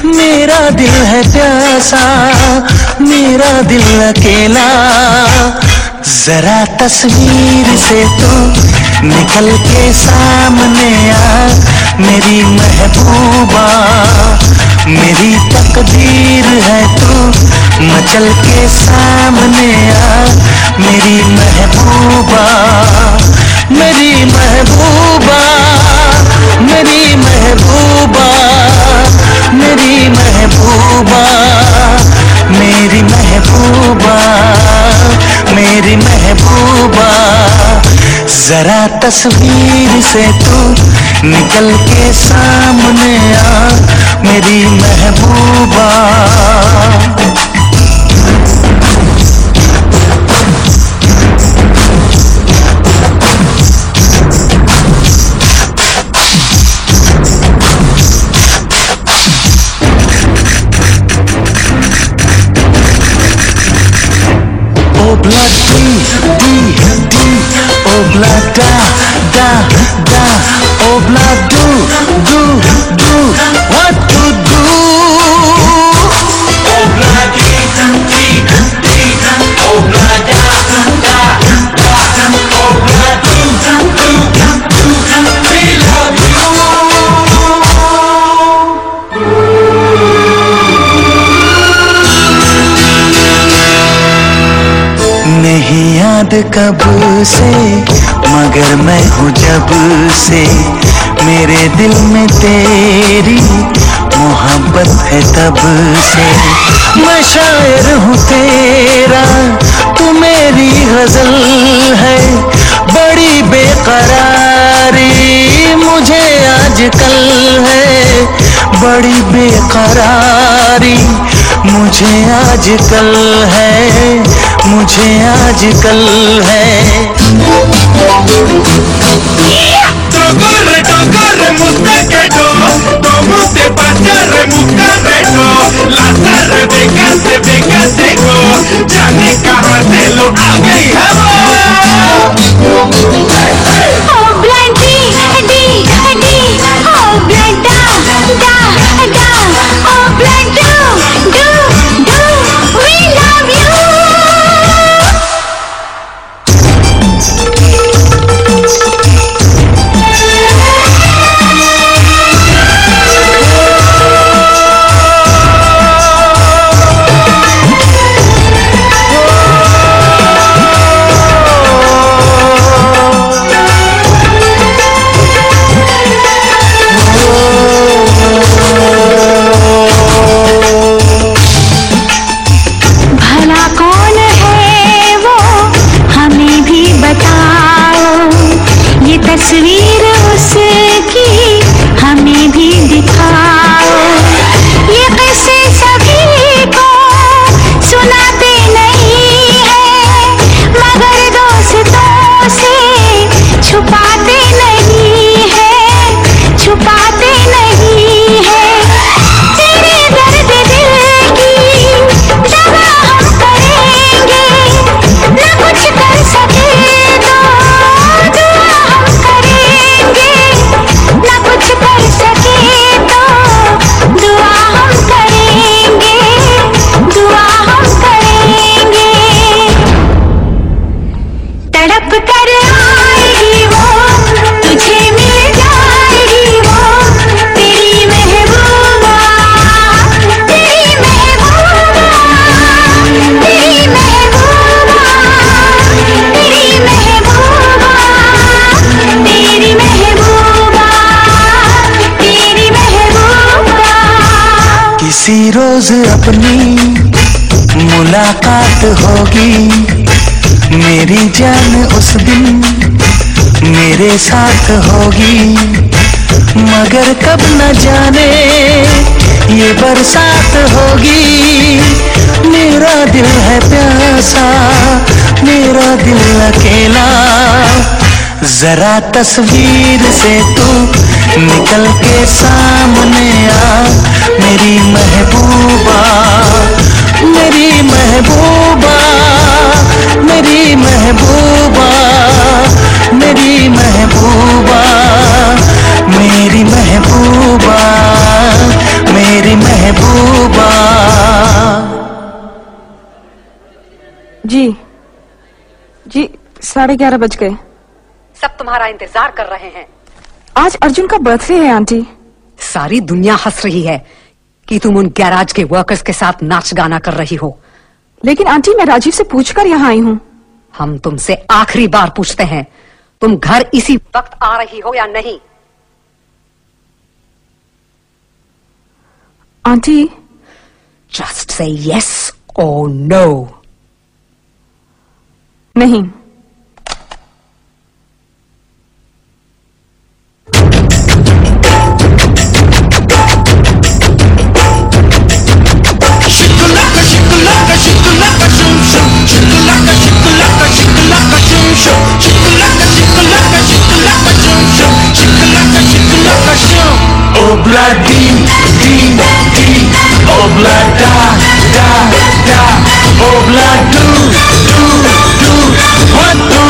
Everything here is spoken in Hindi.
मेरा दिल है प्यासा, मेरा दिल अकेला। जरा तस्वीर से तो निकल के सामने आ, मेरी महबूबा। मेरी तकदीर है तू मचल के सामने आ, मेरी महबूबा। जरा तस्वीर से तू निकल के सामने आ मेरी महबूबा। blood D, याद कब से, मगर मैं हूँ जब से। मेरे दिल में तेरी मोहब्बत है तब से। मैं शायर हूँ तेरा, तू मेरी गज़ल है। बड़ी बेकरारी मुझे आजकल है। बड़ी बेकरारी मुझे आजकल है। मुझे आजकल है। किसी रोज अपनी मुलाकात होगी। मेरी जान उस दिन मेरे साथ होगी। मगर कब न जाने ये बरसात होगी। मेरा दिल है प्यासा, मेरा दिल अकेला। जरा तस्वीर से तू निकल के सामने आ। मेरी महबूबा मेरी महबूबा मेरी महबूबा मेरी महबूबा मेरी महबूबा मेरी महबूबा। जी जी साढ़े ग्यारह बज गए। सब तुम्हारा इंतज़ार कर रहे हैं। आज अर्जुन का बर्थडे है आंटी। सारी दुनिया हंस रही है। कि तुम उन गैराज के वर्कर्स के साथ नाच गाना कर रही हो। लेकिन आंटी मैं राजीव से पूछकर यहाँ आई हूँ। हम तुमसे आखिरी बार पूछते हैं तुम घर इसी वक्त आ रही हो या नहीं? आंटी। जस्ट से यस और नो नहीं। Obladi, di, di, oblada, da, da, obladu, oh, du, du, what